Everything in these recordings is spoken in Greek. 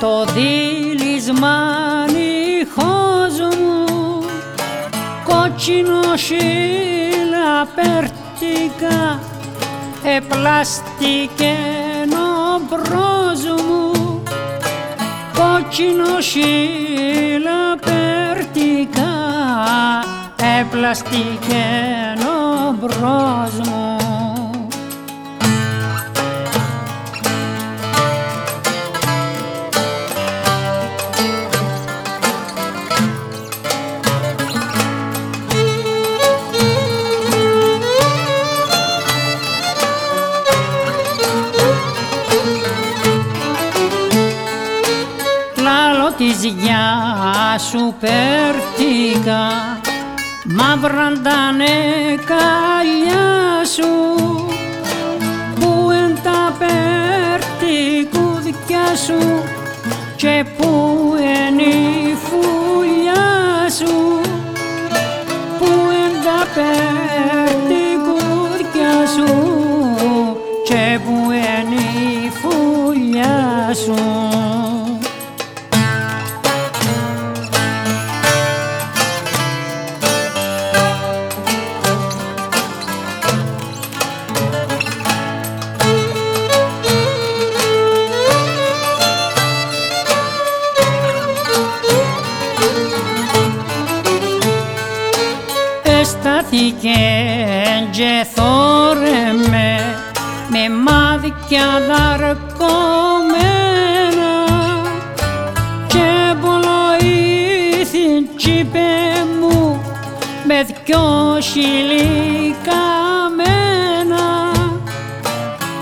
το δίλησμα νυχός μου κότσινο σύλλα περτικά επλαστικέ μπρος μου. Κότσινο σύλλα περτικά επλαστικέ μπρος μου της γιά σου πέρτηκα μαύραν τα νεκαλιά σου που εν τα πέρτικουδιά σου και που εν η φουλιά σου. Που εν τα πέρτικουδιά σου και που εν η φουλιά σου και θόρεμε με μάδικια δαρκωμένα και πολλοήθη τσίπε μου με δυο σιλικαμένα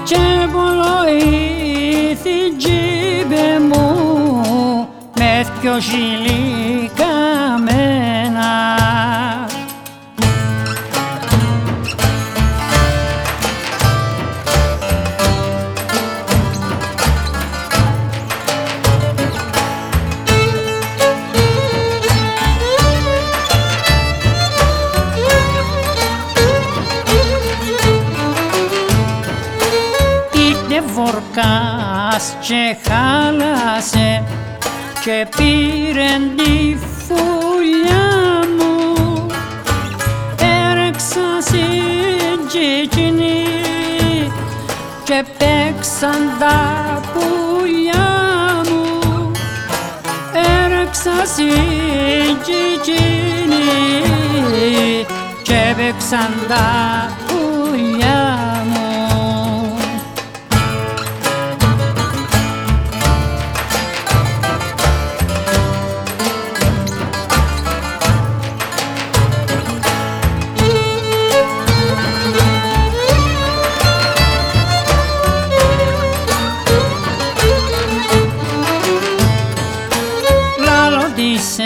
και πολλοήθη τσίπε μου με δυο σιλικαμένα βορκάς και χάλασε και πήρεν τη φουλιά μου. Έρεξα συγκεκινή και παίξαν τα πουλιά μου. Έρεξα συγκεκινή και παίξαν τα πουλιά της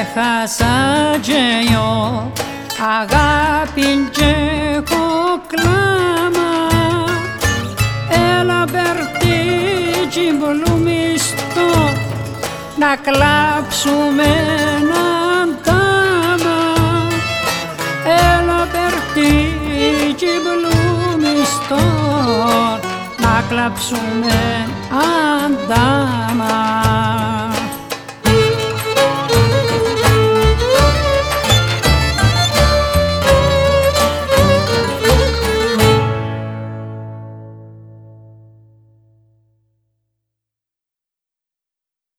έχασα και εγώ αγάπη και έχω κλάμα. Έλα μπερτίτσι μπλουμιστό να κλάψουμε έναν τάμα. Έλα μπερτίτσι μπλουμιστό να κλάψουμε αντάμα